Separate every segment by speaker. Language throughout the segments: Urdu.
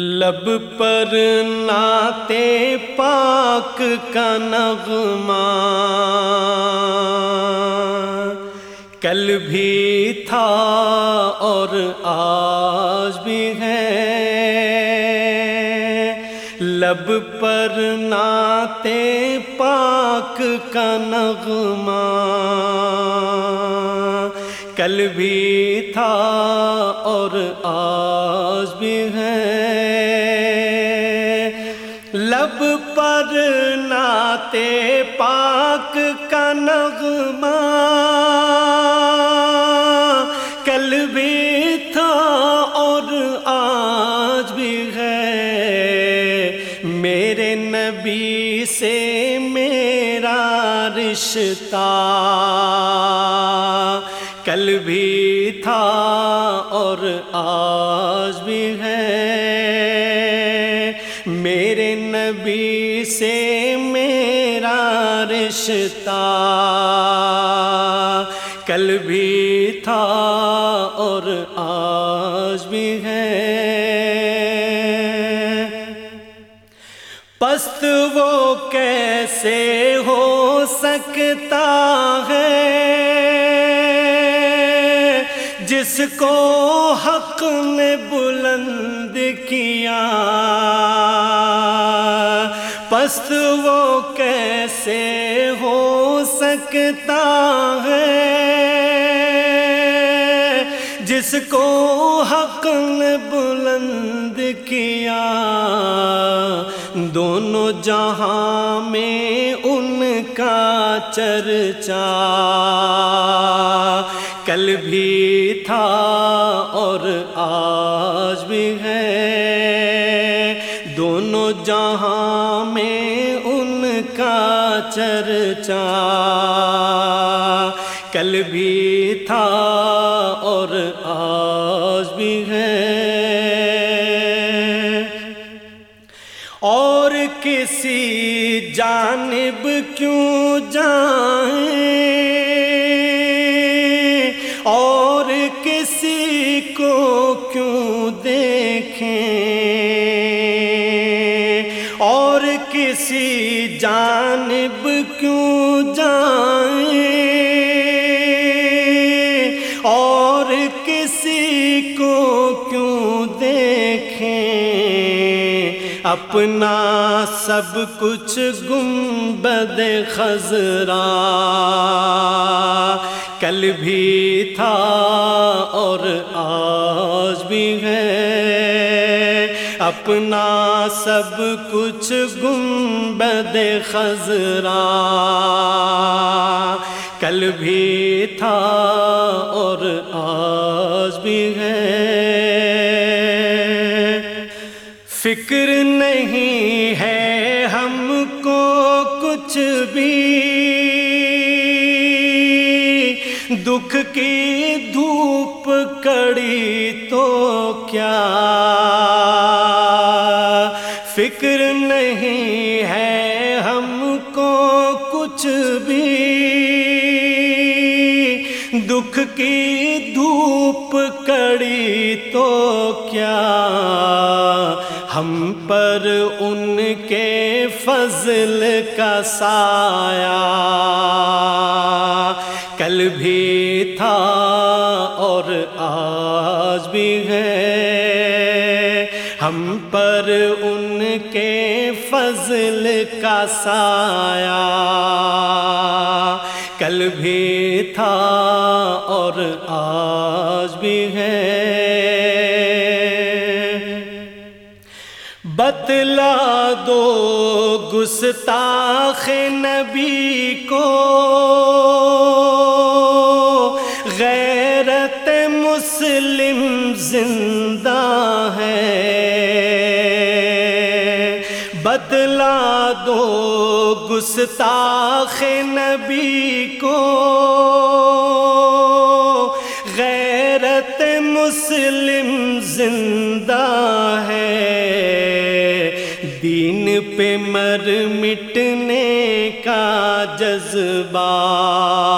Speaker 1: لب پر ناتے پاک کا نغمہ۔ کل بھی تھا اور آج بھی ہے۔ لب پر ناتے پاک کا نغمہ۔ کل بھی تھا اور آج بھی ہے۔ لب پر ناتے پاک کا نغمہ، کل بھی تھا اور آج بھی ہے۔ میرے نبی سے میرا رشتہ۔ کل بھی تھا اور آج بھی ہے۔ میرے نبی سے میرا رشتہ کل بھی تھا اور آج بھی ہے۔ پست وہ کیسے ہو سکتا ہے؟ جس کو حق نے بلند کیا۔ پست وہ کیسے ہو سکتا ہے؟ جس کو حق نے بلند کیا۔ دونوں جہاں میں ان کا چرچا۔ کل بھی تھا اور آج بھی ہے۔ دونوں جہاں میں ان کا چرچا۔ کل بھی تھا اور آج بھی ہے۔ اور کسی جانب کیوں جائیں؟ اور کسی کو کیوں دیکھیں؟ اور کسی جانب کیوں جائیں؟ اپنا سب کچھ گنبد خزرا کل بھی تھا اور آج بھی ہے۔ اپنا سب کچھ گنبد خزرا کل بھی تھا اور آج بھی ہے۔ فکر نہیں ہے ہم کو کچھ بھی۔ دکھ کی دھوپ کڑی تو کیا؟ فکر نہیں ہے ہم کو کچھ بھی۔ دکھ کی دھوپ کڑی تو کیا؟ ہم پر ان کے فضل کا سایہ۔ کل بھی تھا اور آج بھی ہے۔ ہم پر ان کے فضل کا سایہ۔ کل بھی تھا اور آج بھی ہے۔ بتلا دو گستاخ نبی کو۔ غیرت مسلم زندہ ہے۔ بتلا دو گستاخ نبی کو۔ غیرت مسلم زندہ ہے۔ دین پہ مر مٹنے کا جذبہ۔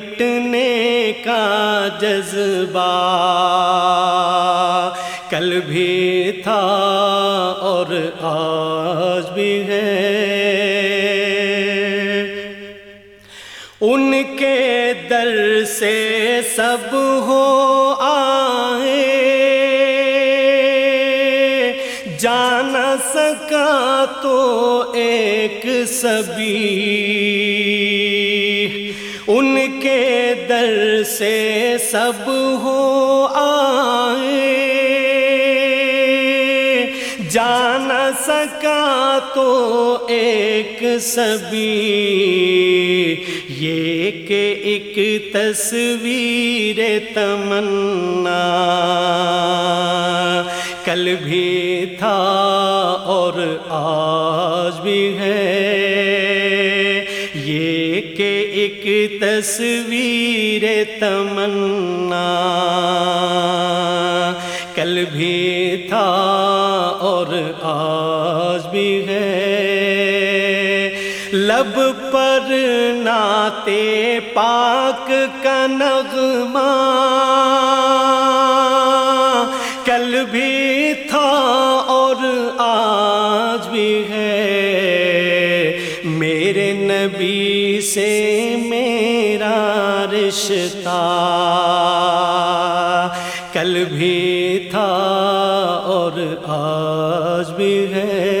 Speaker 1: مٹنے کا جذبہ کل بھی تھا اور آج بھی ہے۔ ان کے در سے سب ہو آئے۔ جانا سکا تو ایک سبھی۔ سے سب ہو آئے۔ جانا سکا تو ایک سبھی یہ کہ ایک تصویر تمنا۔ کل بھی تھا اور آج بھی ہے۔ ایک تصویر تمنا کل بھی تھا اور آج بھی ہے۔ لب پر ناتے پاک کا نغمہ رشتہ کل بھی تھا اور آج بھی ہے۔